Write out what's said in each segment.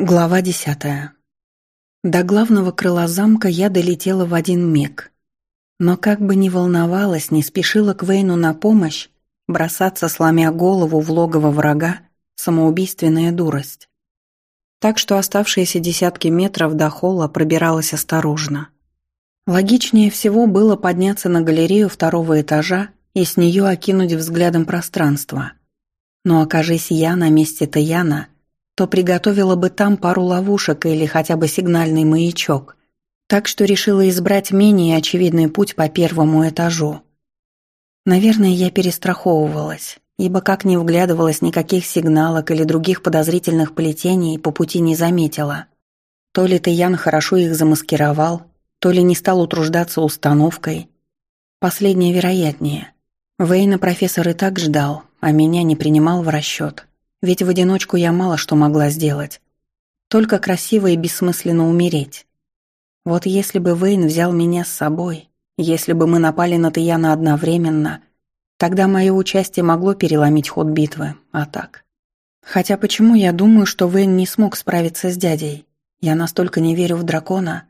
Глава десятая. До главного крыла замка я долетела в один миг. Но как бы ни волновалась, не спешила к Вейну на помощь, бросаться, сломя голову в логово врага, самоубийственная дурость. Так что оставшиеся десятки метров до холла пробиралась осторожно. Логичнее всего было подняться на галерею второго этажа и с нее окинуть взглядом пространство. Но окажись я на месте Таяна – то приготовила бы там пару ловушек или хотя бы сигнальный маячок. Так что решила избрать менее очевидный путь по первому этажу. Наверное, я перестраховывалась, ибо как не вглядывалась, никаких сигналок или других подозрительных плетений по пути не заметила. То ли Таян хорошо их замаскировал, то ли не стал утруждаться установкой. Последнее вероятнее. Вейна профессор и так ждал, а меня не принимал в расчет. Ведь в одиночку я мало что могла сделать. Только красиво и бессмысленно умереть. Вот если бы Вейн взял меня с собой, если бы мы напали на Таяна одновременно, тогда мое участие могло переломить ход битвы, а так. Хотя почему я думаю, что Вейн не смог справиться с дядей? Я настолько не верю в дракона.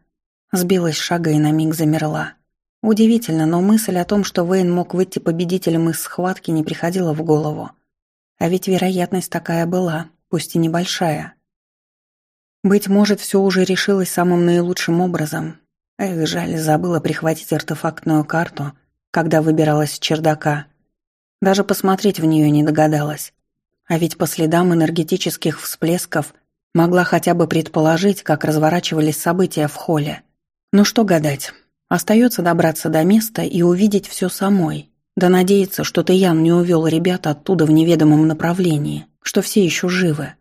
Сбилась шага и на миг замерла. Удивительно, но мысль о том, что Вейн мог выйти победителем из схватки, не приходила в голову. А ведь вероятность такая была, пусть и небольшая. Быть может, все уже решилось самым наилучшим образом. Эх, жаль, забыла прихватить артефактную карту, когда выбиралась с чердака. Даже посмотреть в нее не догадалась. А ведь по следам энергетических всплесков могла хотя бы предположить, как разворачивались события в холле. Ну что гадать, остается добраться до места и увидеть все самой, да надеяться, что Таян не увел ребят оттуда в неведомом направлении, что все еще живы.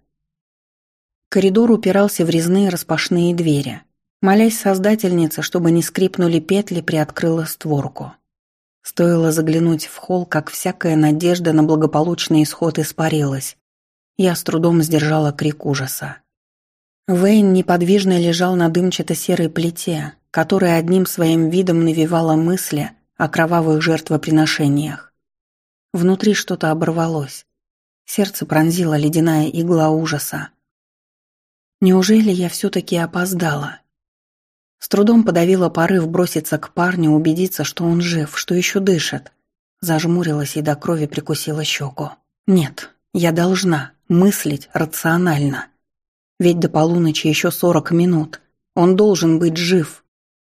Коридор упирался в резные распашные двери. Молясь создательнице, чтобы не скрипнули петли, приоткрыла створку. Стоило заглянуть в холл, как всякая надежда на благополучный исход испарилась. Я с трудом сдержала крик ужаса. Вейн неподвижно лежал на дымчато-серой плите, которая одним своим видом навевала мысли о кровавых жертвоприношениях. Внутри что-то оборвалось. Сердце пронзила ледяная игла ужаса. Неужели я все-таки опоздала? С трудом подавила порыв броситься к парню, убедиться, что он жив, что еще дышит. Зажмурилась и до крови прикусила щеку. Нет, я должна мыслить рационально. Ведь до полуночи еще сорок минут. Он должен быть жив.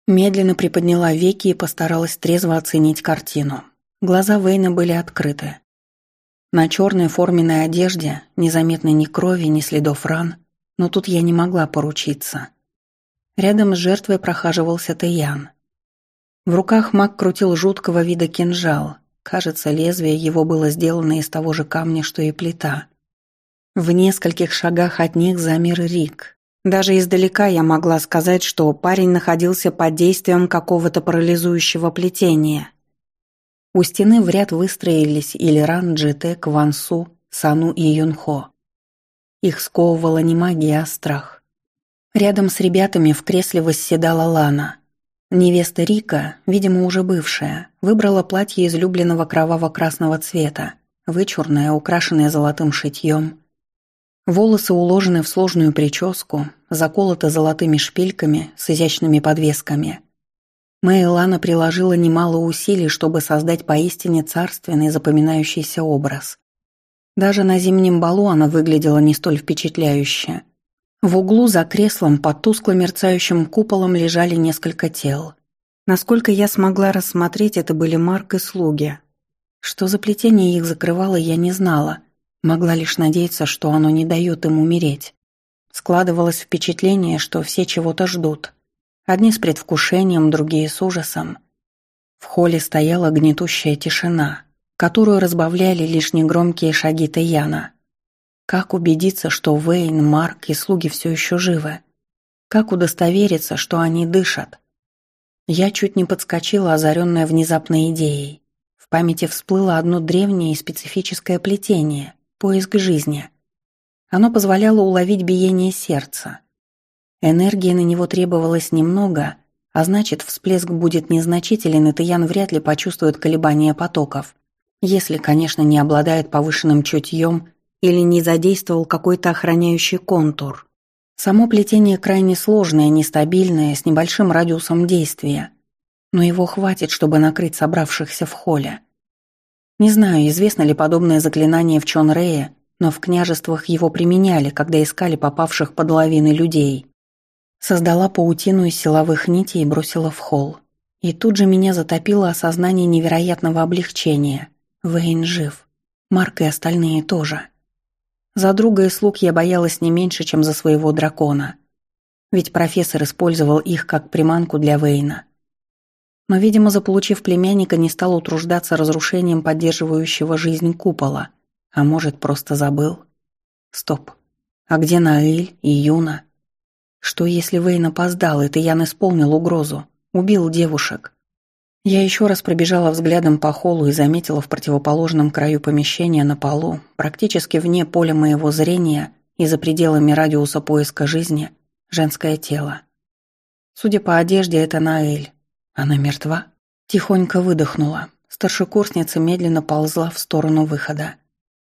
Медленно приподняла веки и постаралась трезво оценить картину. Глаза Вейна были открыты. На черной форменной одежде незаметно ни крови, ни следов ран, но тут я не могла поручиться. Рядом с жертвой прохаживался Таян. В руках маг крутил жуткого вида кинжал. Кажется, лезвие его было сделано из того же камня, что и плита. В нескольких шагах от них замер Рик, даже издалека я могла сказать, что парень находился под действием какого-то парализующего плетения. У стены в ряд выстроились Ильран, Джитек, Вансу, Сану и Юнхо. Их сковывала не магия, а страх. Рядом с ребятами в кресле восседала Лана. Невеста Рика, видимо, уже бывшая, выбрала платье излюбленного кроваво-красного цвета, вычурное, украшенное золотым шитьем, Волосы уложены в сложную прическу, заколоты золотыми шпильками с изящными подвесками. Мэйлана приложила немало усилий, чтобы создать поистине царственный запоминающийся образ. Даже на зимнем балу она выглядела не столь впечатляюще. В углу за креслом под тускло мерцающим куполом лежали несколько тел. Насколько я смогла рассмотреть, это были Марк и слуги. Что за плетение их закрывало, я не знала – Могла лишь надеяться, что оно не дает им умереть. Складывалось впечатление, что все чего-то ждут. Одни с предвкушением, другие с ужасом. В холле стояла гнетущая тишина, которую разбавляли лишь негромкие шаги Таяна. Как убедиться, что Вейн, Марк и слуги все еще живы? Как удостовериться, что они дышат? Я чуть не подскочила, озаренная внезапной идеей. В памяти всплыло одно древнее и специфическое плетение, поиск жизни. Оно позволяло уловить биение сердца. Энергии на него требовалось немного, а значит, всплеск будет незначителен, и Таян вряд ли почувствует колебания потоков, если, конечно, не обладает повышенным чутьем или не задействовал какой-то охраняющий контур. Само плетение крайне сложное, нестабильное, с небольшим радиусом действия, но его хватит, чтобы накрыть собравшихся в холле. Не знаю, известно ли подобное заклинание в Чонрее, но в княжествах его применяли, когда искали попавших под лавины людей. Создала паутину из силовых нитей и бросила в холл. И тут же меня затопило осознание невероятного облегчения. Вейн жив. Марк и остальные тоже. За друга и слуг я боялась не меньше, чем за своего дракона. Ведь профессор использовал их как приманку для Вейна. Но, видимо, заполучив племянника, не стал утруждаться разрушением поддерживающего жизнь купола. А может, просто забыл? Стоп. А где Наиль и Юна? Что, если Вейн опоздал, и Таян исполнил угрозу? Убил девушек? Я еще раз пробежала взглядом по холлу и заметила в противоположном краю помещения на полу, практически вне поля моего зрения и за пределами радиуса поиска жизни, женское тело. Судя по одежде, это Наэль. Она мертва? Тихонько выдохнула. Старшекурсница медленно ползла в сторону выхода.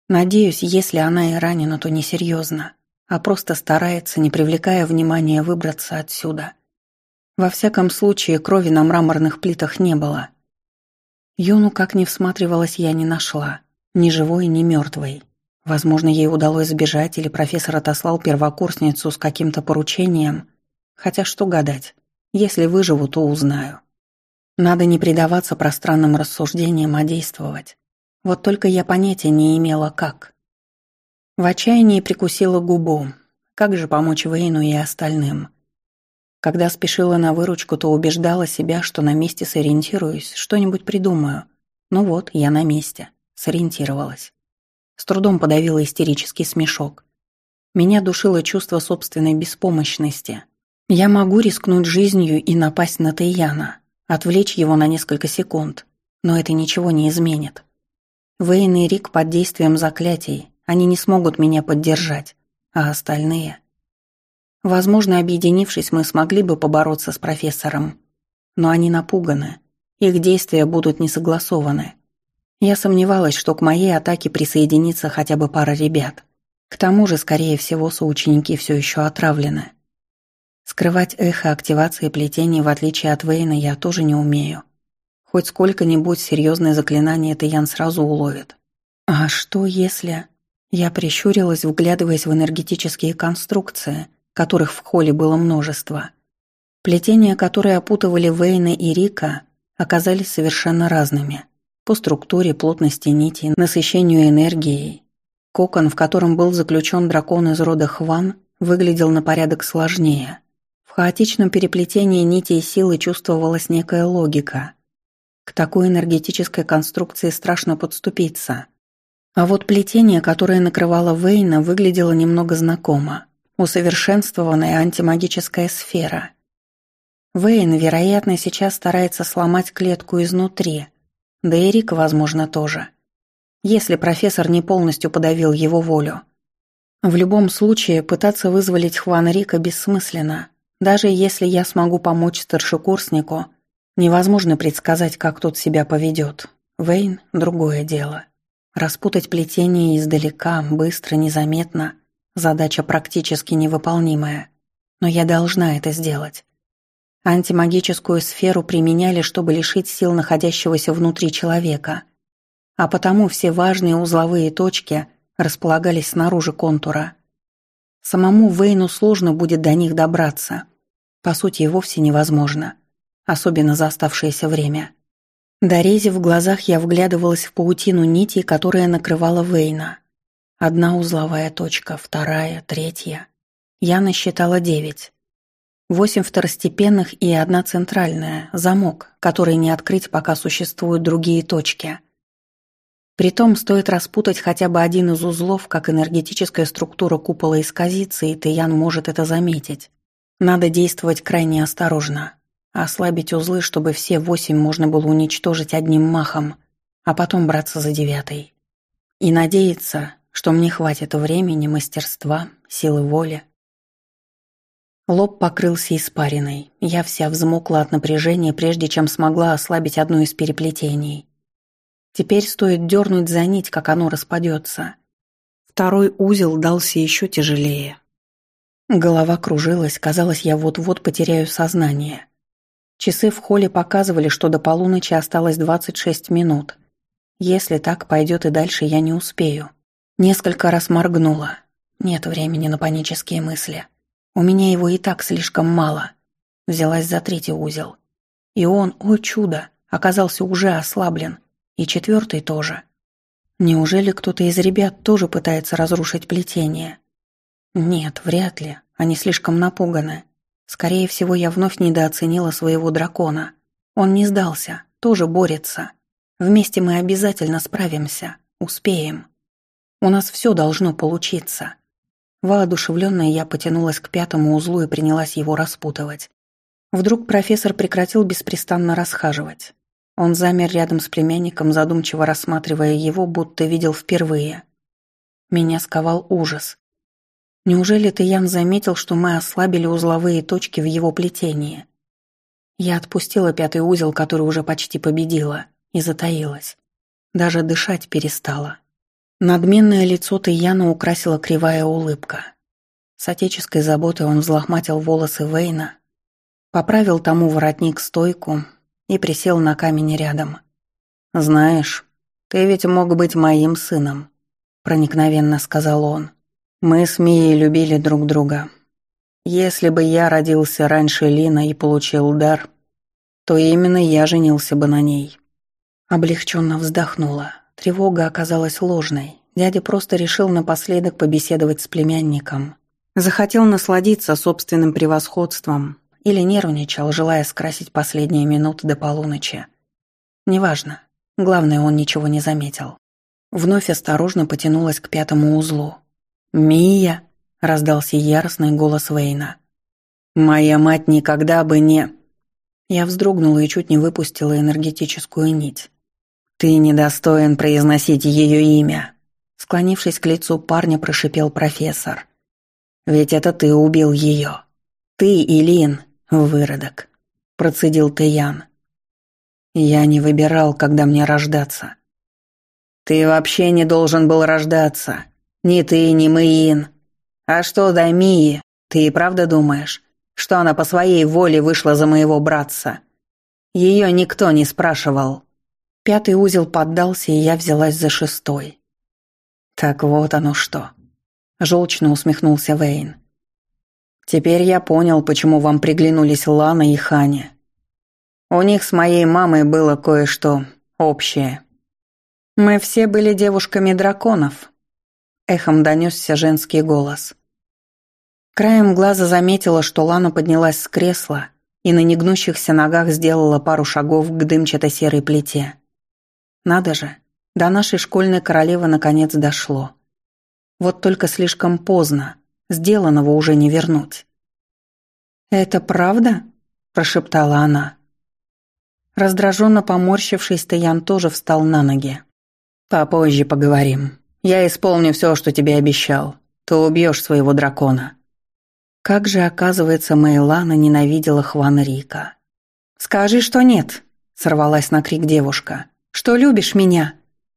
Надеюсь, если она и ранена, то несерьезно, а просто старается, не привлекая внимания, выбраться отсюда – во всяком случае, крови на мраморных плитах не было. Юну, как ни всматривалась, я не нашла. Ни живой, ни мертвой. Возможно, ей удалось сбежать, или профессор отослал первокурсницу с каким-то поручением. Хотя что гадать. Если выживу, то узнаю. Надо не предаваться пространным рассуждениям, а действовать. Вот только я понятия не имела, как. В отчаянии прикусила губу. Как же помочь Вейну и остальным? Когда спешила на выручку, то убеждала себя, что на месте сориентируюсь, что-нибудь придумаю. Ну вот, я на месте. Сориентировалась. С трудом подавила истерический смешок. Меня душило чувство собственной беспомощности. Я могу рискнуть жизнью и напасть на Таяна, отвлечь его на несколько секунд, но это ничего не изменит. Вейн и Рик под действием заклятий, они не смогут меня поддержать, а остальные... Возможно, объединившись, мы смогли бы побороться с профессором. Но они напуганы. Их действия будут не согласованы. Я сомневалась, что к моей атаке присоединится хотя бы пара ребят. К тому же, скорее всего, соученики все еще отравлены. Скрывать эхо активации плетений, в отличие от Вейна, я тоже не умею. Хоть сколько-нибудь серьезное заклинание это Ян сразу уловит. А что если... Я прищурилась, вглядываясь в энергетические конструкции, которых в холле было множество. Плетения, которые опутывали Вейна и Рика, оказались совершенно разными. По структуре, плотности нити, насыщению энергией. Кокон, в котором был заключен дракон из рода Хван, выглядел на порядок сложнее. Хаотичном переплетении нитей силы чувствовалась некая логика. К такой энергетической конструкции страшно подступиться. А вот плетение, которое накрывало Вейна, выглядело немного знакомо усовершенствованная антимагическая сфера. Вейн, вероятно, сейчас старается сломать клетку изнутри, да и Рик, возможно, тоже. Если профессор не полностью подавил его волю. В любом случае, пытаться вызволить Хван Рика бессмысленно. Даже если я смогу помочь старшекурснику, невозможно предсказать, как тот себя поведет. Вейн – другое дело. Распутать плетение издалека, быстро, незаметно – Задача практически невыполнимая, но я должна это сделать. Антимагическую сферу применяли, чтобы лишить сил находящегося внутри человека, а потому все важные узловые точки располагались снаружи контура. Самому Вейну сложно будет до них добраться. По сути, и вовсе невозможно, особенно за оставшееся время. Дорезив в глазах, я вглядывалась в паутину нитей, которая накрывала Вейна. Одна узловая точка, вторая, третья. Я насчитала девять. Восемь второстепенных и одна центральная, замок, который не открыть, пока существуют другие точки. Притом стоит распутать хотя бы один из узлов, как энергетическая структура купола исказится, и Таян может это заметить. Надо действовать крайне осторожно. Ослабить узлы, чтобы все восемь можно было уничтожить одним махом, а потом браться за девятый. И надеяться, что мне хватит времени, мастерства, силы воли. Лоб покрылся испариной. Я вся взмокла от напряжения, прежде чем смогла ослабить одно из переплетений. Теперь стоит дернуть за нить, как оно распадется. Второй узел дался еще тяжелее. Голова кружилась, казалось, я вот-вот потеряю сознание. Часы в холле показывали, что до полуночи осталось 26 минут. Если так пойдет и дальше, я не успею. Несколько раз моргнула. Нет времени на панические мысли. У меня его и так слишком мало. Взялась за третий узел. И он, о чудо, оказался уже ослаблен. И четвертый тоже. Неужели кто-то из ребят тоже пытается разрушить плетение? Нет, вряд ли. Они слишком напуганы. Скорее всего, я вновь недооценила своего дракона. Он не сдался, тоже борется. Вместе мы обязательно справимся, успеем. У нас все должно получиться. Воодушевленная я потянулась к пятому узлу и принялась его распутывать. Вдруг профессор прекратил беспрестанно расхаживать. Он замер рядом с племянником, задумчиво рассматривая его, будто видел впервые. Меня сковал ужас. Неужели Таян заметил, что мы ослабили узловые точки в его плетении? Я отпустила пятый узел, который уже почти победила, и затаилась. Даже дышать перестала. Надменное лицо Таяна украсила кривая улыбка. С отеческой заботой он взлохматил волосы Вейна, поправил тому воротник-стойку и присел на камень рядом. «Знаешь, ты ведь мог быть моим сыном», — проникновенно сказал он. Мы с Мией любили друг друга. Если бы я родился раньше Лина и получил дар, то именно я женился бы на ней. Облегченно вздохнула. Тревога оказалась ложной. Дядя просто решил напоследок побеседовать с племянником. Захотел насладиться собственным превосходством или нервничал, желая скрасить последние минуты до полуночи. Неважно. Главное, он ничего не заметил. Вновь осторожно потянулась к пятому узлу. «Мия!» — раздался яростный голос Вейна. «Моя мать никогда бы не...» Я вздрогнула и чуть не выпустила энергетическую нить. «Ты недостоин произносить ее имя», — склонившись к лицу парня, прошипел профессор. «Ведь это ты убил ее. Ты, Илин, выродок», — процедил Тэян. «Я не выбирал, когда мне рождаться». «Ты вообще не должен был рождаться», «Ни ты, ни Мэйин. А что до Мии, ты и правда думаешь, что она по своей воле вышла за моего братца? Ее никто не спрашивал». Пятый узел поддался, и я взялась за шестой. «Так вот оно что», — желчно усмехнулся Вейн. «Теперь я понял, почему вам приглянулись Лана и Ханя. У них с моей мамой было кое-что общее. Мы все были девушками драконов», Эхом донесся женский голос. Краем глаза заметила, что Лана поднялась с кресла и на негнущихся ногах сделала пару шагов к дымчато-серой плите. Надо же, до нашей школьной королевы наконец дошло. Вот только слишком поздно, сделанного уже не вернуть. «Это правда?» – прошептала она. Раздраженно поморщившись, Таян тоже встал на ноги. «Попозже поговорим», я исполню все, что тебе обещал. Ты убьешь своего дракона». Как же, оказывается, Мейлана ненавидела Хвана Рика. «Скажи, что нет», — сорвалась на крик девушка. «Что любишь меня?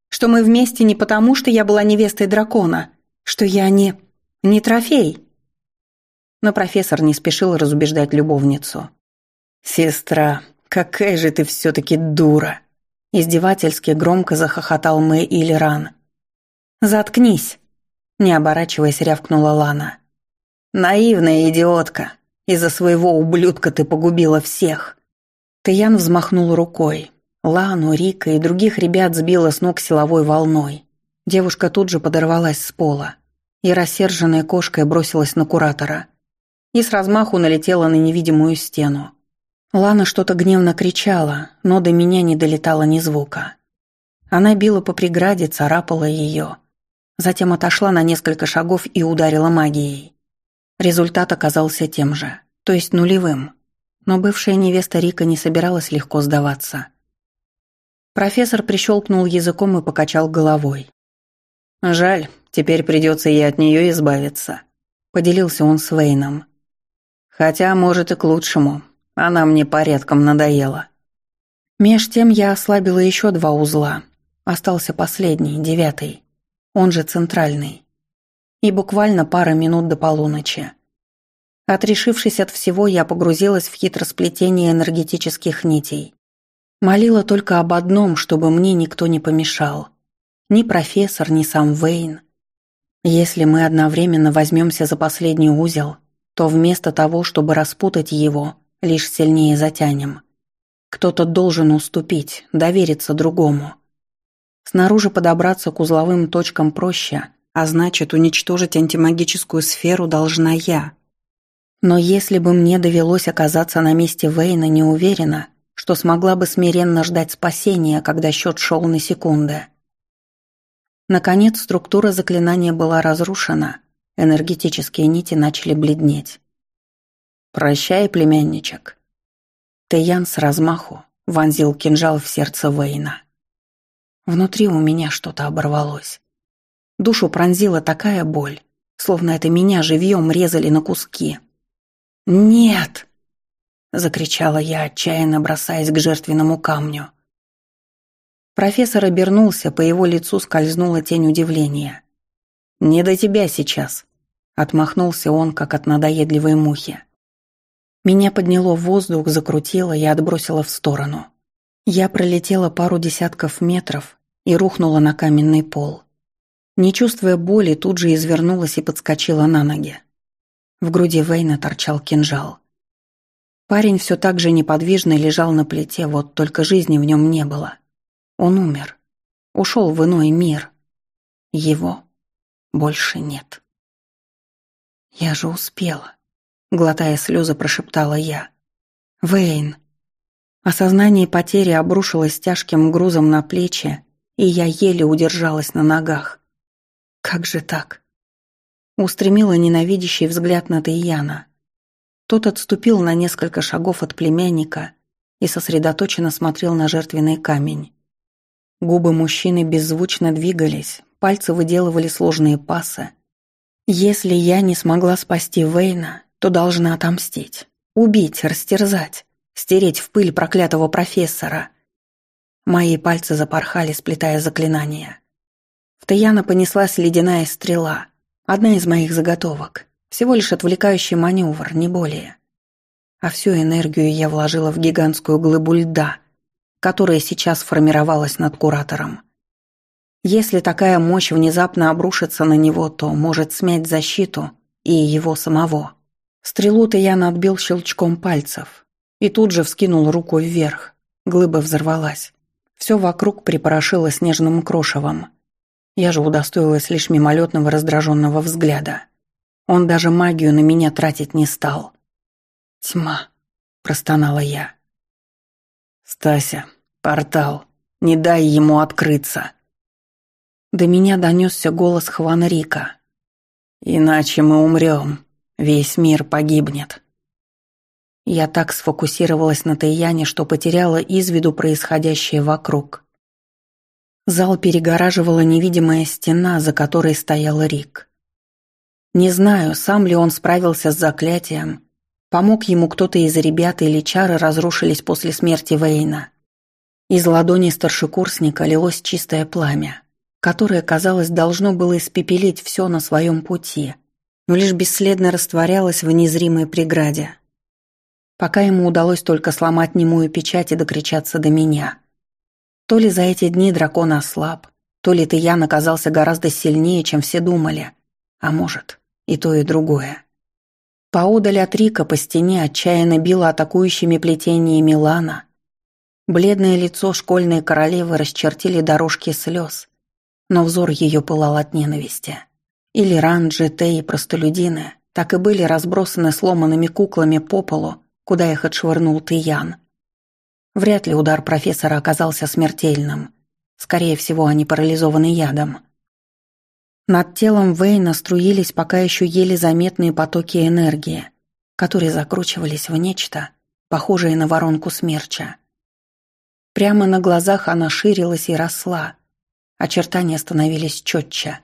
Что мы вместе не потому, что я была невестой дракона, что я не... не трофей?» Но профессор не спешил разубеждать любовницу. «Сестра, какая же ты все-таки дура!» Издевательски громко захохотал Мэй Ильран. «Заткнись!» – не оборачиваясь, рявкнула Лана. «Наивная идиотка! Из-за своего ублюдка ты погубила всех!» Таян взмахнул рукой. Лану, Рика и других ребят сбила с ног силовой волной. Девушка тут же подорвалась с пола и рассерженная кошкой бросилась на куратора и с размаху налетела на невидимую стену. Лана что-то гневно кричала, но до меня не долетало ни звука. Она била по преграде, царапала ее – Затем отошла на несколько шагов и ударила магией. Результат оказался тем же, то есть нулевым. Но бывшая невеста Рика не собиралась легко сдаваться. Профессор прищелкнул языком и покачал головой. «Жаль, теперь придется и от нее избавиться», — поделился он с Вейном. «Хотя, может, и к лучшему. Она мне порядком надоела». Меж тем я ослабила еще два узла. Остался последний, девятый он же центральный. И буквально пара минут до полуночи. Отрешившись от всего, я погрузилась в хитросплетение энергетических нитей. Молила только об одном, чтобы мне никто не помешал. Ни профессор, ни сам Вейн. Если мы одновременно возьмемся за последний узел, то вместо того, чтобы распутать его, лишь сильнее затянем. Кто-то должен уступить, довериться другому. Снаружи подобраться к узловым точкам проще, а значит, уничтожить антимагическую сферу должна я. Но если бы мне довелось оказаться на месте Вейна, не уверена, что смогла бы смиренно ждать спасения, когда счет шел на секунды. Наконец, структура заклинания была разрушена, энергетические нити начали бледнеть. «Прощай, племянничек». Тэян с размаху вонзил кинжал в сердце Вейна. Внутри у меня что-то оборвалось. Душу пронзила такая боль, словно это меня живьем резали на куски. «Нет!» — закричала я, отчаянно бросаясь к жертвенному камню. Профессор обернулся, по его лицу скользнула тень удивления. «Не до тебя сейчас», — отмахнулся он, как от надоедливой мухи. Меня подняло в воздух, закрутило и отбросило в сторону. Я пролетела пару десятков метров и рухнула на каменный пол. Не чувствуя боли, тут же извернулась и подскочила на ноги. В груди Вейна торчал кинжал. Парень все так же неподвижно лежал на плите, вот только жизни в нем не было. Он умер. Ушел в иной мир. Его больше нет. «Я же успела», — глотая слезы, прошептала я. «Вейн». Осознание потери обрушилось тяжким грузом на плечи, и я еле удержалась на ногах. «Как же так?» Устремила ненавидящий взгляд на Таяна. Тот отступил на несколько шагов от племянника и сосредоточенно смотрел на жертвенный камень. Губы мужчины беззвучно двигались, пальцы выделывали сложные пасы. Если я не смогла спасти Вейна, то должна отомстить. Убить, растерзать, стереть в пыль проклятого профессора. Мои пальцы запорхали, сплетая заклинания. В Таяна понеслась ледяная стрела, одна из моих заготовок. Всего лишь отвлекающий маневр, не более. А всю энергию я вложила в гигантскую глыбу льда, которая сейчас формировалась над куратором. Если такая мощь внезапно обрушится на него, то может смять защиту и его самого. Стрелу-то я надбил щелчком пальцев и тут же вскинул руку вверх. Глыба взорвалась. Все вокруг припорошило снежным крошевом. Я же удостоилась лишь мимолетного раздраженного взгляда. Он даже магию на меня тратить не стал. «Тьма», — простонала я. «Стася, портал, не дай ему открыться». До меня донесся голос Хвана Рика. «Иначе мы умрем, весь мир погибнет». Я так сфокусировалась на Таяне, что потеряла из виду происходящее вокруг. Зал перегораживала невидимая стена, за которой стоял Рик. Не знаю, сам ли он справился с заклятием, помог ему кто-то из ребят или чары разрушились после смерти Вейна. Из ладони старшекурсника лилось чистое пламя, которое, казалось, должно было испепелить все на своем пути, но лишь бесследно растворялось в незримой преграде. Пока ему удалось только сломать немую печать и докричаться до меня. То ли за эти дни дракон ослаб, то ли Тиян оказался гораздо сильнее, чем все думали, а может, и то, и другое. Поодаль от Рика по стене отчаянно било атакующими плетениями Лана. Бледное лицо школьной королевы расчертили дорожки слез, но взор ее пылал от ненависти. Или Ранджи, и простолюдины так и были разбросаны сломанными куклами по полу, куда их отшвырнул Тиян. Вряд ли удар профессора оказался смертельным. Скорее всего, они парализованы ядом. Над телом Вейна струились пока еще еле заметные потоки энергии, которые закручивались в нечто, похожее на воронку смерча. Прямо на глазах она ширилась и росла. Очертания становились четче.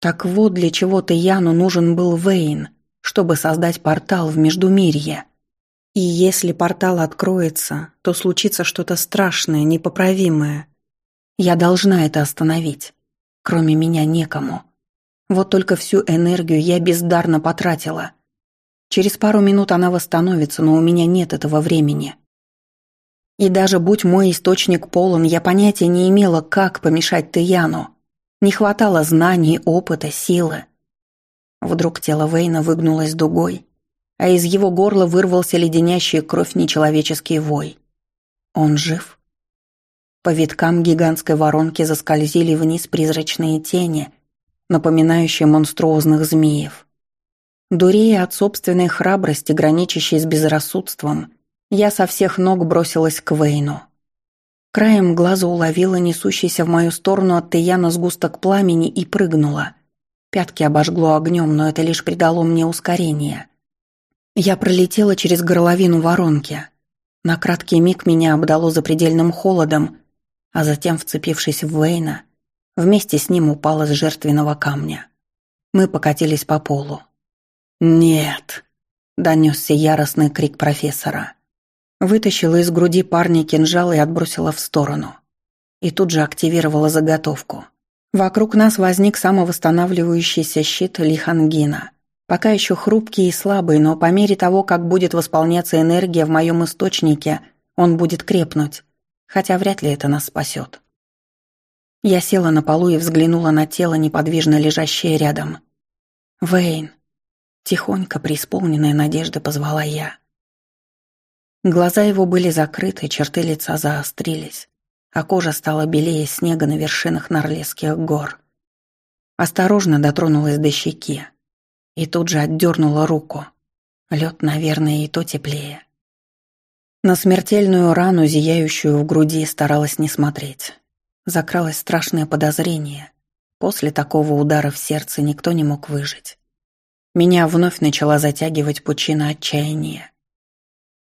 Так вот для чего-то Яну нужен был Вейн, чтобы создать портал в Междумирье. И если портал откроется, то случится что-то страшное, непоправимое. Я должна это остановить. Кроме меня некому. Вот только всю энергию я бездарно потратила. Через пару минут она восстановится, но у меня нет этого времени. И даже будь мой источник полон, я понятия не имела, как помешать Таяну. Не хватало знаний, опыта, силы. Вдруг тело Вейна выгнулось дугой, а из его горла вырвался леденящий кровь нечеловеческий вой. Он жив? По виткам гигантской воронки заскользили вниз призрачные тени, напоминающие монструозных змеев. Дурея от собственной храбрости, граничащей с безрассудством, я со всех ног бросилась к Вейну. Краем глаза уловила несущийся в мою сторону от Таяна сгусток пламени и прыгнула. Пятки обожгло огнем, но это лишь придало мне ускорение. Я пролетела через горловину воронки. На краткий миг меня обдало запредельным холодом, а затем, вцепившись в Вейна, вместе с ним упала с жертвенного камня. Мы покатились по полу. «Нет!» — донесся яростный крик профессора. Вытащила из груди парня кинжал и отбросила в сторону. И тут же активировала заготовку. Вокруг нас возник самовосстанавливающийся щит Лихангина. Пока еще хрупкий и слабый, но по мере того, как будет восполняться энергия в моем источнике, он будет крепнуть. Хотя вряд ли это нас спасет. Я села на полу и взглянула на тело, неподвижно лежащее рядом. «Вейн!» Тихонько, преисполненная надежды, позвала я. Глаза его были закрыты, черты лица заострились, а кожа стала белее снега на вершинах Норлесских гор. Осторожно дотронулась до щеки и тут же отдернула руку. Лед, наверное, и то теплее. На смертельную рану, зияющую в груди, старалась не смотреть. Закралось страшное подозрение. После такого удара в сердце никто не мог выжить. Меня вновь начала затягивать пучина отчаяния.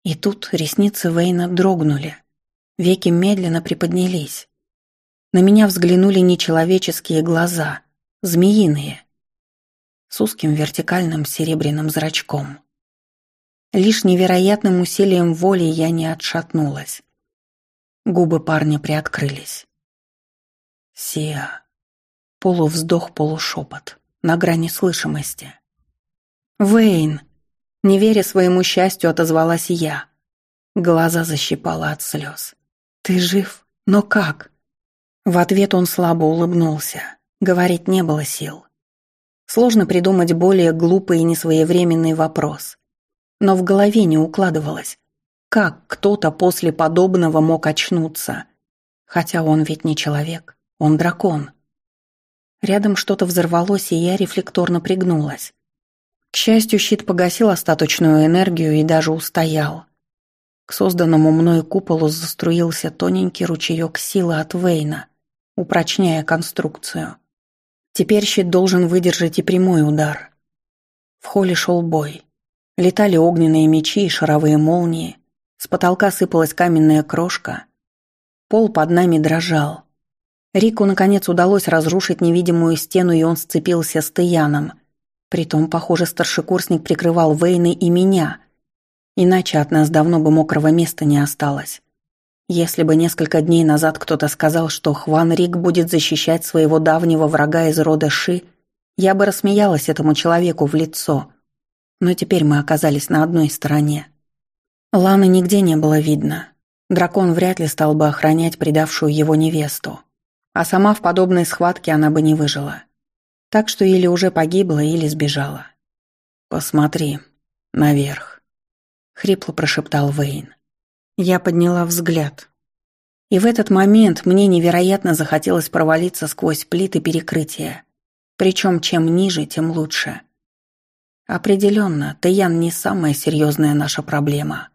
И тут ресницы Вейна дрогнули, веки медленно приподнялись. На меня взглянули нечеловеческие глаза, змеиные, с узким вертикальным серебряным зрачком. Лишь невероятным усилием воли я не отшатнулась. Губы парня приоткрылись. Сия. Полувздох, полушепот. На грани слышимости. «Вейн!» Не веря своему счастью, отозвалась я. Глаза защипала от слез. «Ты жив? Но как?» В ответ он слабо улыбнулся. Говорить не было сил. Сложно придумать более глупый и несвоевременный вопрос. Но в голове не укладывалось. Как кто-то после подобного мог очнуться? Хотя он ведь не человек, он дракон. Рядом что-то взорвалось, и я рефлекторно пригнулась. К счастью, щит погасил остаточную энергию и даже устоял. К созданному мной куполу заструился тоненький ручеек силы от Вейна, упрочняя конструкцию. Теперь щит должен выдержать и прямой удар. В холле шел бой. Летали огненные мечи и шаровые молнии. С потолка сыпалась каменная крошка. Пол под нами дрожал. Рику, наконец, удалось разрушить невидимую стену, и он сцепился с Тыяном – Притом, похоже, старшекурсник прикрывал Вейны и меня. Иначе от нас давно бы мокрого места не осталось. Если бы несколько дней назад кто-то сказал, что Хван Рик будет защищать своего давнего врага из рода Ши, я бы рассмеялась этому человеку в лицо. Но теперь мы оказались на одной стороне. Ланы нигде не было видно. Дракон вряд ли стал бы охранять предавшую его невесту. А сама в подобной схватке она бы не выжила. Так что или уже погибла, или сбежала. «Посмотри, наверх», — хрипло прошептал Вейн. Я подняла взгляд. И в этот момент мне невероятно захотелось провалиться сквозь плиты перекрытия. Причем чем ниже, тем лучше. Определенно, Таян не самая серьезная наша проблема.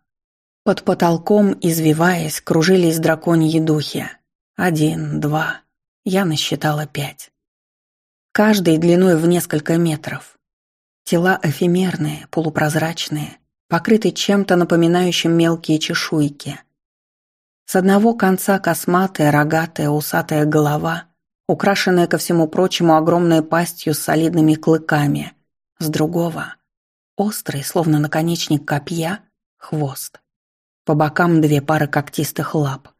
Под потолком, извиваясь, кружились драконьи духи. Один, два. Я насчитала пять каждый длиной в несколько метров. Тела эфемерные, полупрозрачные, покрыты чем-то напоминающим мелкие чешуйки. С одного конца косматая, рогатая, усатая голова, украшенная ко всему прочему огромной пастью с солидными клыками, с другого — острый, словно наконечник копья, хвост. По бокам две пары когтистых лап.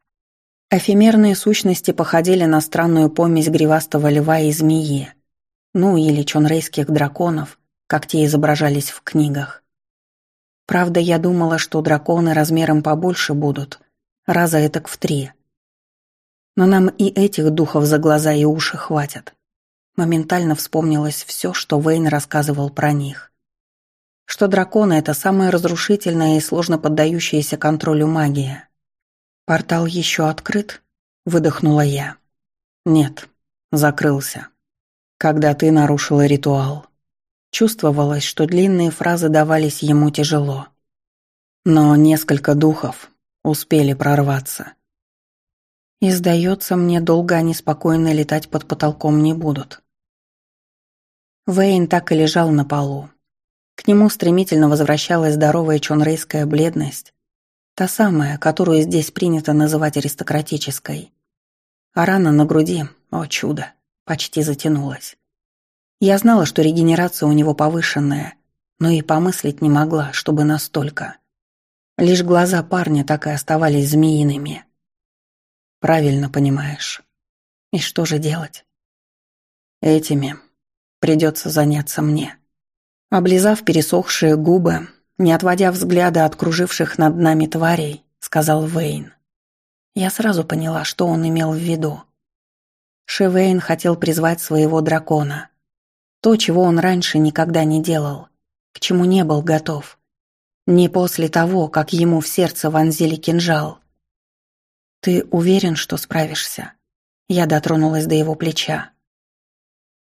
Эфемерные сущности походили на странную помесь гривастого льва и змеи, ну или чонрейских драконов, как те изображались в книгах. Правда, я думала, что драконы размером побольше будут, раза этак в три. Но нам и этих духов за глаза и уши хватит. Моментально вспомнилось все, что Вейн рассказывал про них. Что драконы — это самая разрушительная и сложно поддающаяся контролю магия. «Портал еще открыт?» — выдохнула я. «Нет, закрылся. Когда ты нарушила ритуал». Чувствовалось, что длинные фразы давались ему тяжело. Но несколько духов успели прорваться. И, сдается мне, долго они спокойно летать под потолком не будут. Вейн так и лежал на полу. К нему стремительно возвращалась здоровая чонрейская бледность, та самая, которую здесь принято называть аристократической. А рана на груди, о чудо, почти затянулась. Я знала, что регенерация у него повышенная, но и помыслить не могла, чтобы настолько. Лишь глаза парня так и оставались змеиными. Правильно понимаешь. И что же делать? Этими придется заняться мне. Облизав пересохшие губы, не отводя взгляда от круживших над нами тварей, сказал Вейн. Я сразу поняла, что он имел в виду. Шевейн хотел призвать своего дракона. То, чего он раньше никогда не делал, к чему не был готов. Не после того, как ему в сердце вонзили кинжал. «Ты уверен, что справишься?» Я дотронулась до его плеча.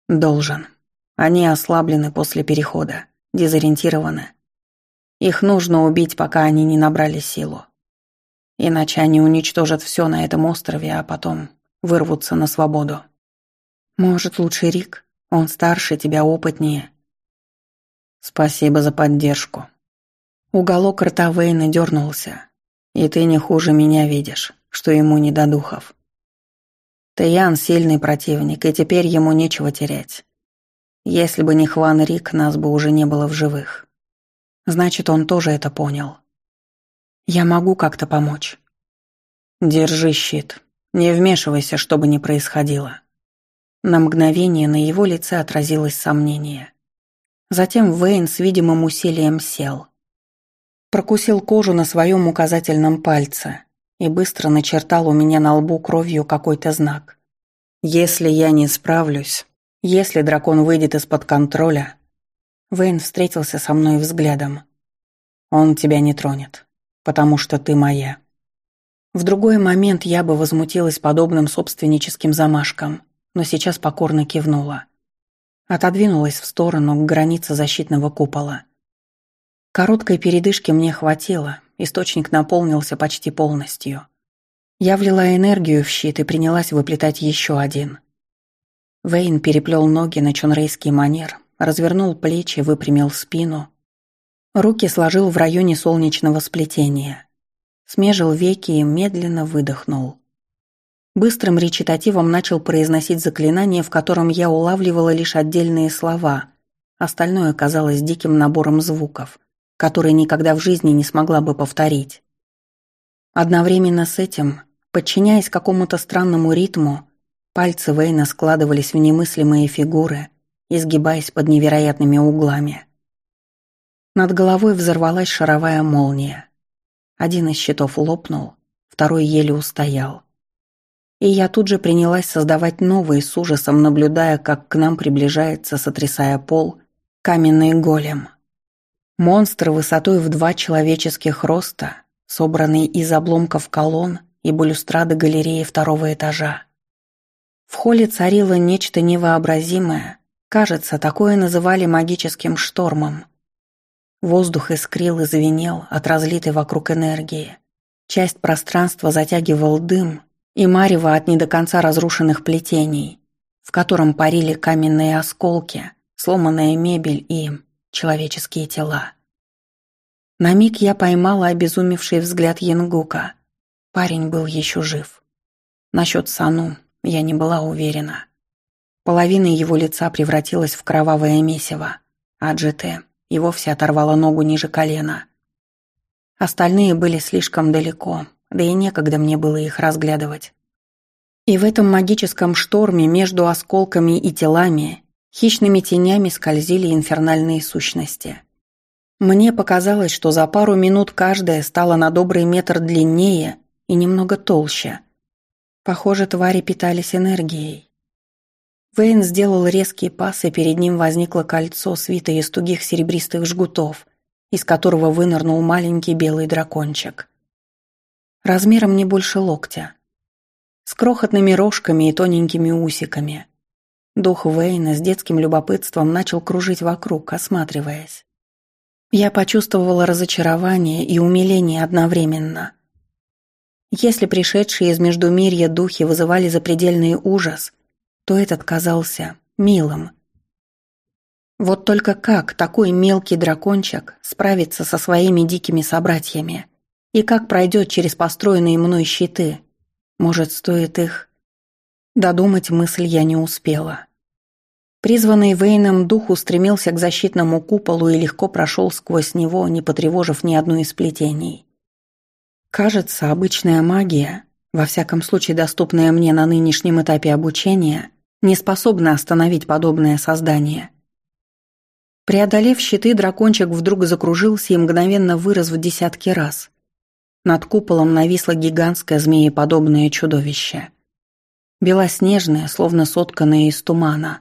«Должен. Они ослаблены после перехода, дезориентированы. Их нужно убить, пока они не набрали силу. Иначе они уничтожат все на этом острове, а потом вырвутся на свободу. Может, лучше Рик? Он старше тебя, опытнее. Спасибо за поддержку. Уголок рта Вейна дернулся. И ты не хуже меня видишь что ему не до духов. Таян сильный противник, и теперь ему нечего терять. Если бы не Хван Рик, нас бы уже не было в живых. Значит, он тоже это понял. Я могу как-то помочь. Держи щит. Не вмешивайся, что бы ни происходило. На мгновение на его лице отразилось сомнение. Затем Вейн с видимым усилием сел. Прокусил кожу на своем указательном пальце, и быстро начертал у меня на лбу кровью какой-то знак. «Если я не справлюсь, если дракон выйдет из-под контроля...» Вейн встретился со мной взглядом. «Он тебя не тронет, потому что ты моя». В другой момент я бы возмутилась подобным собственническим замашкам, но сейчас покорно кивнула. Отодвинулась в сторону к границе защитного купола. Короткой передышки мне хватило, Источник наполнился почти полностью. Я влила энергию в щит и принялась выплетать еще один. Вейн переплел ноги на чунрейский манер, развернул плечи, выпрямил спину. Руки сложил в районе солнечного сплетения. Смежил веки и медленно выдохнул. Быстрым речитативом начал произносить заклинание, в котором я улавливала лишь отдельные слова, остальное казалось диким набором звуков который никогда в жизни не смогла бы повторить. Одновременно с этим, подчиняясь какому-то странному ритму, пальцы Вейна складывались в немыслимые фигуры, изгибаясь под невероятными углами. Над головой взорвалась шаровая молния. Один из щитов лопнул, второй еле устоял. И я тут же принялась создавать новые с ужасом, наблюдая, как к нам приближается, сотрясая пол, каменный голем — Монстр высотой в два человеческих роста, собранный из обломков колонн и балюстрады галереи второго этажа. В холле царило нечто невообразимое, кажется, такое называли магическим штормом. Воздух искрил и звенел от разлитой вокруг энергии. Часть пространства затягивал дым и марево от не до конца разрушенных плетений, в котором парили каменные осколки, сломанная мебель и человеческие тела. На миг я поймала обезумевший взгляд Янгука. Парень был еще жив. Насчет Сану я не была уверена. Половина его лица превратилась в кровавое месиво, а GT и вовсе оторвала ногу ниже колена. Остальные были слишком далеко, да и некогда мне было их разглядывать. И в этом магическом шторме между осколками и телами Хищными тенями скользили инфернальные сущности. Мне показалось, что за пару минут каждая стала на добрый метр длиннее и немного толще. Похоже, твари питались энергией. Вейн сделал резкий пас, и перед ним возникло кольцо, свитое из тугих серебристых жгутов, из которого вынырнул маленький белый дракончик. Размером не больше локтя. С крохотными рожками и тоненькими усиками. Дух Вейна с детским любопытством начал кружить вокруг, осматриваясь. Я почувствовала разочарование и умиление одновременно. Если пришедшие из Междумирья духи вызывали запредельный ужас, то этот казался милым. Вот только как такой мелкий дракончик справится со своими дикими собратьями? И как пройдет через построенные мной щиты? Может, стоит их... Додумать мысль я не успела. Призванный Вейном дух устремился к защитному куполу и легко прошел сквозь него, не потревожив ни одной из плетений. Кажется, обычная магия, во всяком случае доступная мне на нынешнем этапе обучения, не способна остановить подобное создание. Преодолев щиты, дракончик вдруг закружился и мгновенно вырос в десятки раз. Над куполом нависло гигантское змееподобное чудовище. Белоснежное, словно сотканное из тумана.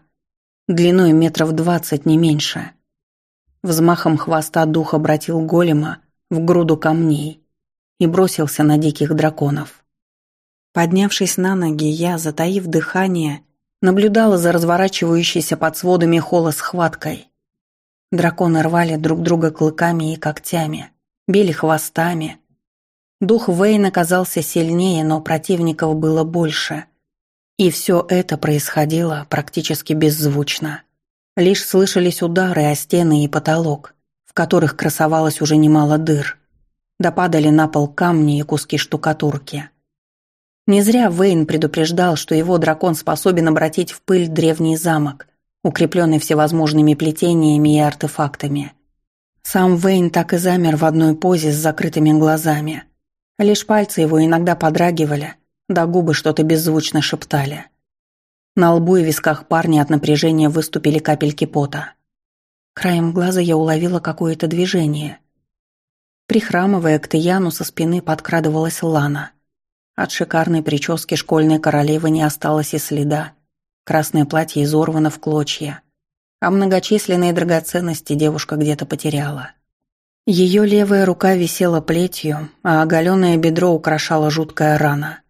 Длиной метров двадцать, не меньше. Взмахом хвоста дух обратил голема в груду камней и бросился на диких драконов. Поднявшись на ноги, я, затаив дыхание, наблюдала за разворачивающейся под сводами холла схваткой. Драконы рвали друг друга клыками и когтями, били хвостами. Дух Вейн оказался сильнее, но противников было больше. И все это происходило практически беззвучно. Лишь слышались удары о стены и потолок, в которых красовалось уже немало дыр. Да падали на пол камни и куски штукатурки. Не зря Вейн предупреждал, что его дракон способен обратить в пыль древний замок, укрепленный всевозможными плетениями и артефактами. Сам Вейн так и замер в одной позе с закрытыми глазами. Лишь пальцы его иногда подрагивали, да губы что-то беззвучно шептали. На лбу и висках парня от напряжения выступили капельки пота. Краем глаза я уловила какое-то движение. Прихрамывая к Тияну со спины подкрадывалась Лана. От шикарной прически школьной королевы не осталось и следа. Красное платье изорвано в клочья, а многочисленные драгоценности девушка где-то потеряла. Ее левая рука висела плетью, а оголенное бедро украшала жуткая рана.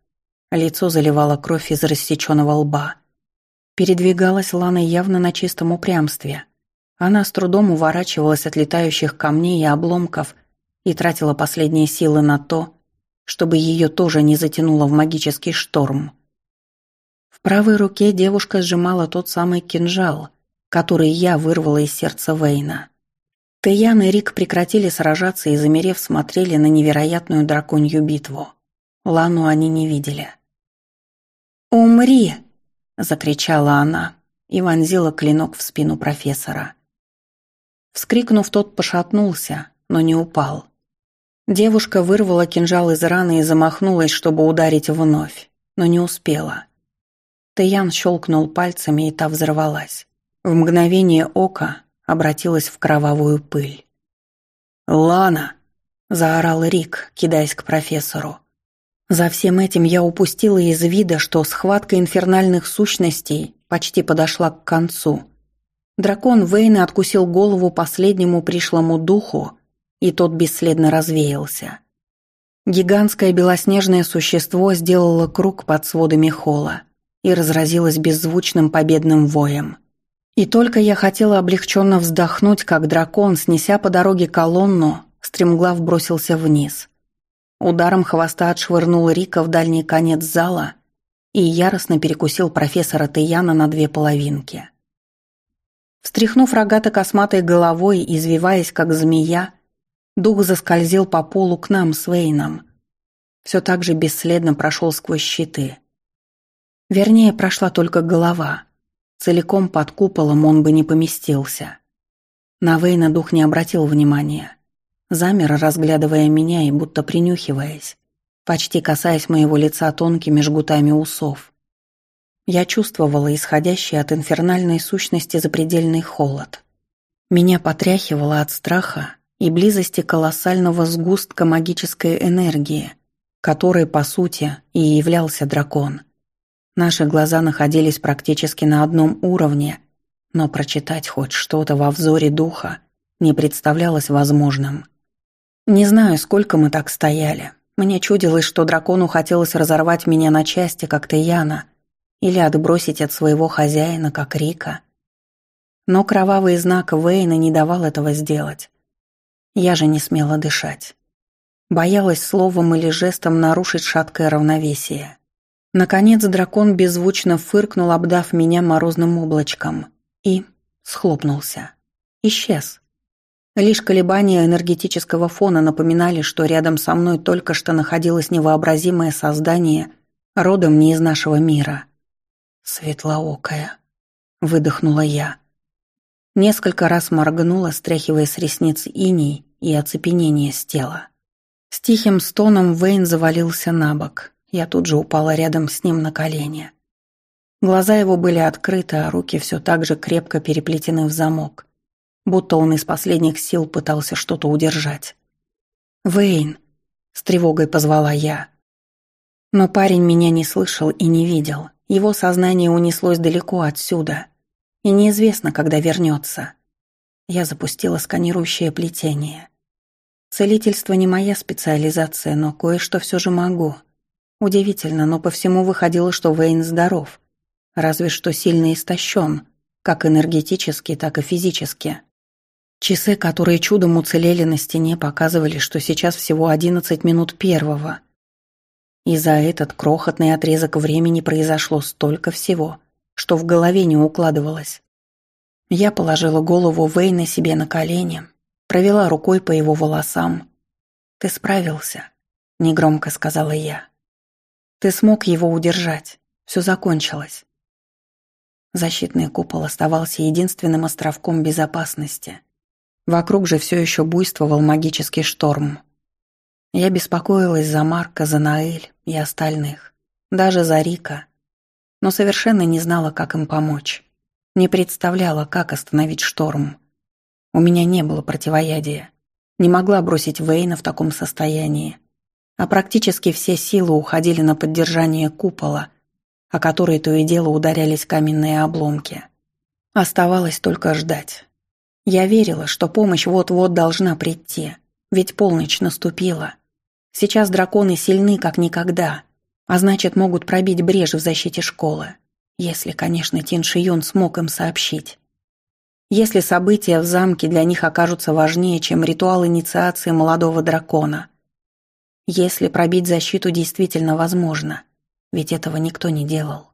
Лицо заливало кровь из рассеченного лба. Передвигалась Лана явно на чистом упрямстве. Она с трудом уворачивалась от летающих камней и обломков – и тратила последние силы на то, чтобы ее тоже не затянуло в магический шторм. В правой руке девушка сжимала тот самый кинжал, который я вырвала из сердца Вейна. Таян и Рик прекратили сражаться и, замерев, смотрели на невероятную драконью битву. Лану они не видели. «Умри!» – закричала она и вонзила клинок в спину профессора. Вскрикнув, тот пошатнулся, но не упал. Девушка вырвала кинжал из раны и замахнулась, чтобы ударить вновь, но не успела. Таян щелкнул пальцами, и та взорвалась. В мгновение ока обратилась в кровавую пыль. «Лана!» – заорал Рик, кидаясь к профессору. За всем этим я упустила из вида, что схватка инфернальных сущностей почти подошла к концу. Дракон Вейна откусил голову последнему пришлому духу, и тот бесследно развеялся. Гигантское белоснежное существо сделало круг под сводами холла и разразилось беззвучным победным воем. И только я хотела облегченно вздохнуть, как дракон, снеся по дороге колонну, стремглав бросился вниз. Ударом хвоста отшвырнул Рика в дальний конец зала и яростно перекусил профессора Таяна на две половинки. Встряхнув рогато-косматой головой, извиваясь как змея, Дух заскользил по полу к нам с Вейном. Все так же бесследно прошел сквозь щиты. Вернее, прошла только голова. Целиком под куполом он бы не поместился. На Вейна дух не обратил внимания. Замер, разглядывая меня и будто принюхиваясь, почти касаясь моего лица тонкими жгутами усов. Я чувствовала исходящий от инфернальной сущности запредельный холод. Меня потряхивало от страха и близости колоссального сгустка магической энергии, которой, по сути, и являлся дракон. Наши глаза находились практически на одном уровне, но прочитать хоть что-то во взоре духа не представлялось возможным. Не знаю, сколько мы так стояли. Мне чудилось, что дракону хотелось разорвать меня на части, как Таяна, или отбросить от своего хозяина, как Рика. Но кровавый знак Вейна не давал этого сделать. Я же не смела дышать. Боялась словом или жестом нарушить шаткое равновесие. Наконец дракон беззвучно фыркнул, обдав меня морозным облачком, и схлопнулся. Исчез. Лишь колебания энергетического фона напоминали, что рядом со мной только что находилось невообразимое создание, родом не из нашего мира. «Светлоокая», — выдохнула я. Несколько раз моргнула, стряхивая с ресниц иней и оцепенение с тела. С тихим стоном Вейн завалился на бок. Я тут же упала рядом с ним на колени. Глаза его были открыты, а руки все так же крепко переплетены в замок, будто он из последних сил пытался что-то удержать. «Вейн!» — с тревогой позвала я. Но парень меня не слышал и не видел. Его сознание унеслось далеко отсюда — и неизвестно, когда вернется. Я запустила сканирующее плетение. Целительство не моя специализация, но кое-что все же могу. Удивительно, но по всему выходило, что Вейн здоров. Разве что сильно истощен, как энергетически, так и физически. Часы, которые чудом уцелели на стене, показывали, что сейчас всего 11 минут первого. И за этот крохотный отрезок времени произошло столько всего – что в голове не укладывалось. Я положила голову Вейна себе на колени, провела рукой по его волосам. «Ты справился», — негромко сказала я. «Ты смог его удержать. Все закончилось». Защитный купол оставался единственным островком безопасности. Вокруг же все еще буйствовал магический шторм. Я беспокоилась за Марка, за Наэль и остальных, даже за Рика, но совершенно не знала, как им помочь. Не представляла, как остановить шторм. У меня не было противоядия. Не могла бросить Вейна в таком состоянии. А практически все силы уходили на поддержание купола, о который то и дело ударялись каменные обломки. Оставалось только ждать. Я верила, что помощь вот-вот должна прийти, ведь полночь наступила. Сейчас драконы сильны, как никогда, а значит, могут пробить брешь в защите школы. Если, конечно, Тин Шиюн смог им сообщить. Если события в замке для них окажутся важнее, чем ритуал инициации молодого дракона. Если пробить защиту действительно возможно, ведь этого никто не делал.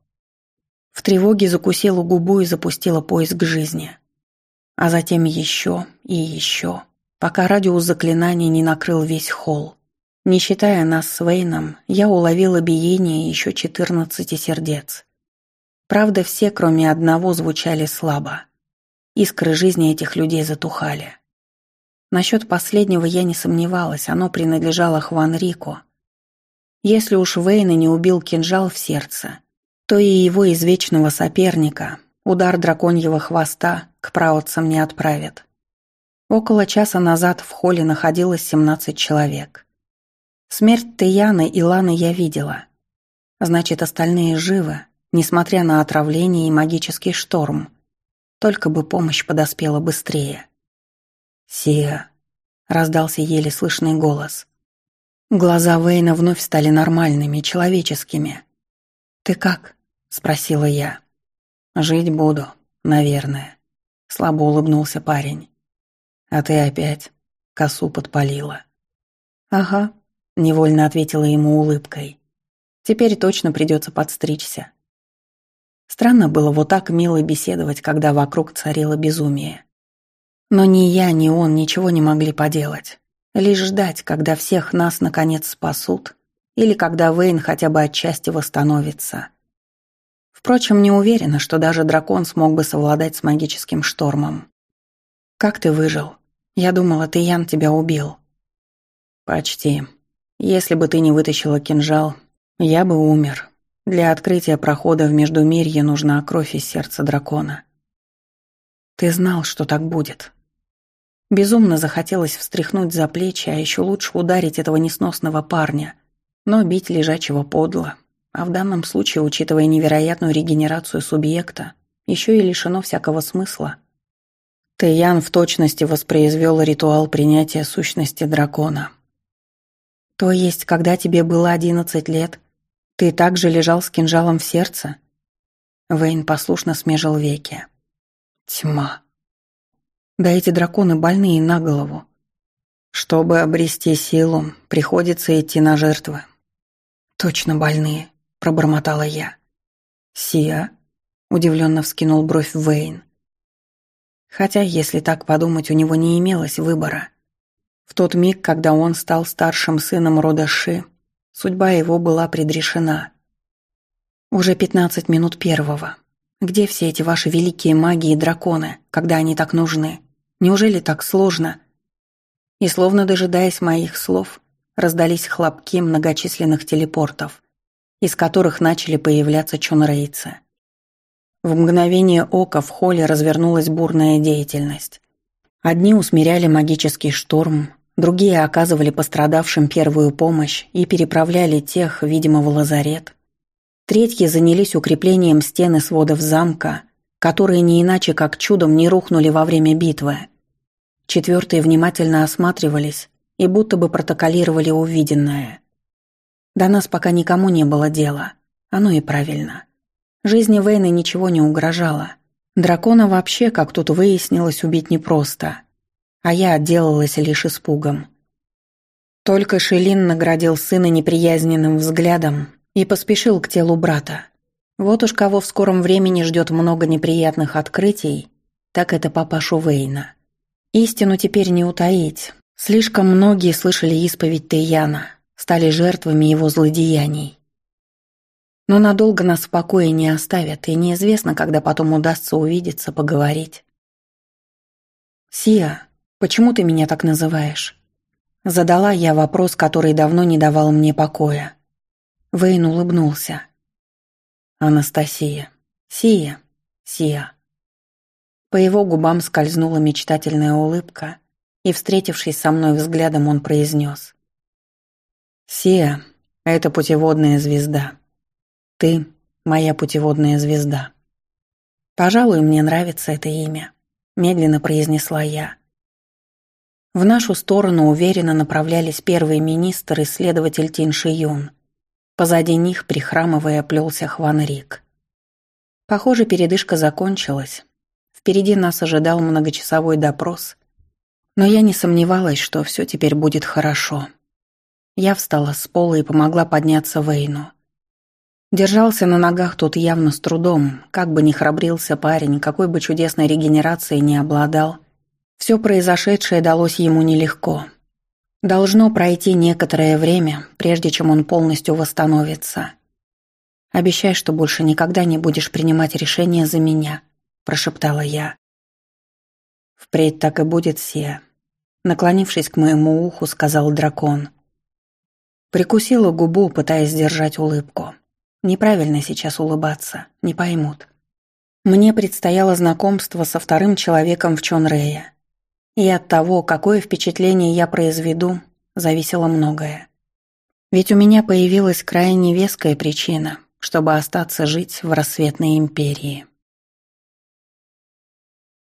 В тревоге закусила губу и запустила поиск жизни. А затем еще и еще, пока радиус заклинаний не накрыл весь холл. Не считая нас с Вейном, я уловила биение еще четырнадцати сердец. Правда, все, кроме одного, звучали слабо. Искры жизни этих людей затухали. Насчет последнего я не сомневалась, оно принадлежало Хван Рико. Если уж Вейна не убил кинжал в сердце, то и его извечного соперника, удар драконьего хвоста, к праотцам не отправят. Около часа назад в холле находилось семнадцать человек. Смерть Таяны и Ланы я видела. Значит, остальные живы, несмотря на отравление и магический шторм. Только бы помощь подоспела быстрее. «Сия», — раздался еле слышный голос. Глаза Вейна вновь стали нормальными, человеческими. «Ты как?» — спросила я. «Жить буду, наверное», — слабо улыбнулся парень. «А ты опять косу подпалила». «Ага», Невольно ответила ему улыбкой. Теперь точно придется подстричься. Странно было вот так мило беседовать, когда вокруг царило безумие. Но ни я, ни он ничего не могли поделать. Лишь ждать, когда всех нас наконец спасут, или когда Вейн хотя бы отчасти восстановится. Впрочем, не уверена, что даже дракон смог бы совладать с магическим штормом. «Как ты выжил? Я думала, ты Ян тебя убил». «Почти», если бы ты не вытащила кинжал, я бы умер. Для открытия прохода в Междумирье нужна кровь из сердца дракона. Ты знал, что так будет. Безумно захотелось встряхнуть за плечи, а еще лучше ударить этого несносного парня. Но бить лежачего подло. А в данном случае, учитывая невероятную регенерацию субъекта, еще и лишено всякого смысла. Тэян в точности воспроизвел ритуал принятия сущности дракона. То есть, когда тебе было одиннадцать лет, ты также лежал с кинжалом в сердце? Вейн послушно смежил веки. Тьма. Да эти драконы больные на голову. Чтобы обрести силу, приходится идти на жертвы. Точно больные, пробормотала я. Сия? Удивленно вскинул бровь Вейн. Хотя, если так подумать, у него не имелось выбора. В тот миг, когда он стал старшим сыном рода Ши, судьба его была предрешена. Уже пятнадцать минут первого. Где все эти ваши великие маги и драконы, когда они так нужны? Неужели так сложно? И словно дожидаясь моих слов, раздались хлопки многочисленных телепортов, из которых начали появляться чонрейцы. В мгновение ока в холле развернулась бурная деятельность. Одни усмиряли магический шторм, другие оказывали пострадавшим первую помощь и переправляли тех, видимо, в лазарет. Третьи занялись укреплением стены сводов замка, которые не иначе как чудом не рухнули во время битвы. Четвертые внимательно осматривались и будто бы протоколировали увиденное. До нас пока никому не было дела. Оно и правильно. Жизни Вейны ничего не угрожало. Дракона вообще, как тут выяснилось, убить непросто. А я отделалась лишь испугом. Только Шелин наградил сына неприязненным взглядом и поспешил к телу брата. Вот уж кого в скором времени ждет много неприятных открытий, так это папашу Вейна. Истину теперь не утаить. Слишком многие слышали исповедь Тейяна, стали жертвами его злодеяний. Но надолго нас в покое не оставят, и неизвестно, когда потом удастся увидеться, поговорить. «Сия, почему ты меня так называешь?» Задала я вопрос, который давно не давал мне покоя. Вейн улыбнулся. «Анастасия. Сия. Сия». По его губам скользнула мечтательная улыбка, и, встретившись со мной взглядом, он произнес. «Сия — это путеводная звезда». Ты — моя путеводная звезда. Пожалуй, мне нравится это имя, медленно произнесла я. В нашу сторону уверенно направлялись первый министр и следователь Тин Ши. Позади них, прихрамывая, плелся Хван Рик. Похоже, передышка закончилась. Впереди нас ожидал многочасовой допрос. Но я не сомневалась, что все теперь будет хорошо. Я встала с пола и помогла подняться Вейну. Держался на ногах тот явно с трудом, как бы ни храбрился парень, какой бы чудесной регенерацией не обладал. Все произошедшее далось ему нелегко. Должно пройти некоторое время, прежде чем он полностью восстановится. «Обещай, что больше никогда не будешь принимать решения за меня», – прошептала я. «Впредь так и будет, Сия», – наклонившись к моему уху, сказал дракон. Прикусила губу, пытаясь сдержать улыбку. Неправильно сейчас улыбаться, не поймут. Мне предстояло знакомство со вторым человеком в Чонрее. И от того, какое впечатление я произведу, зависело многое. Ведь у меня появилась крайне веская причина, чтобы остаться жить в рассветной империи.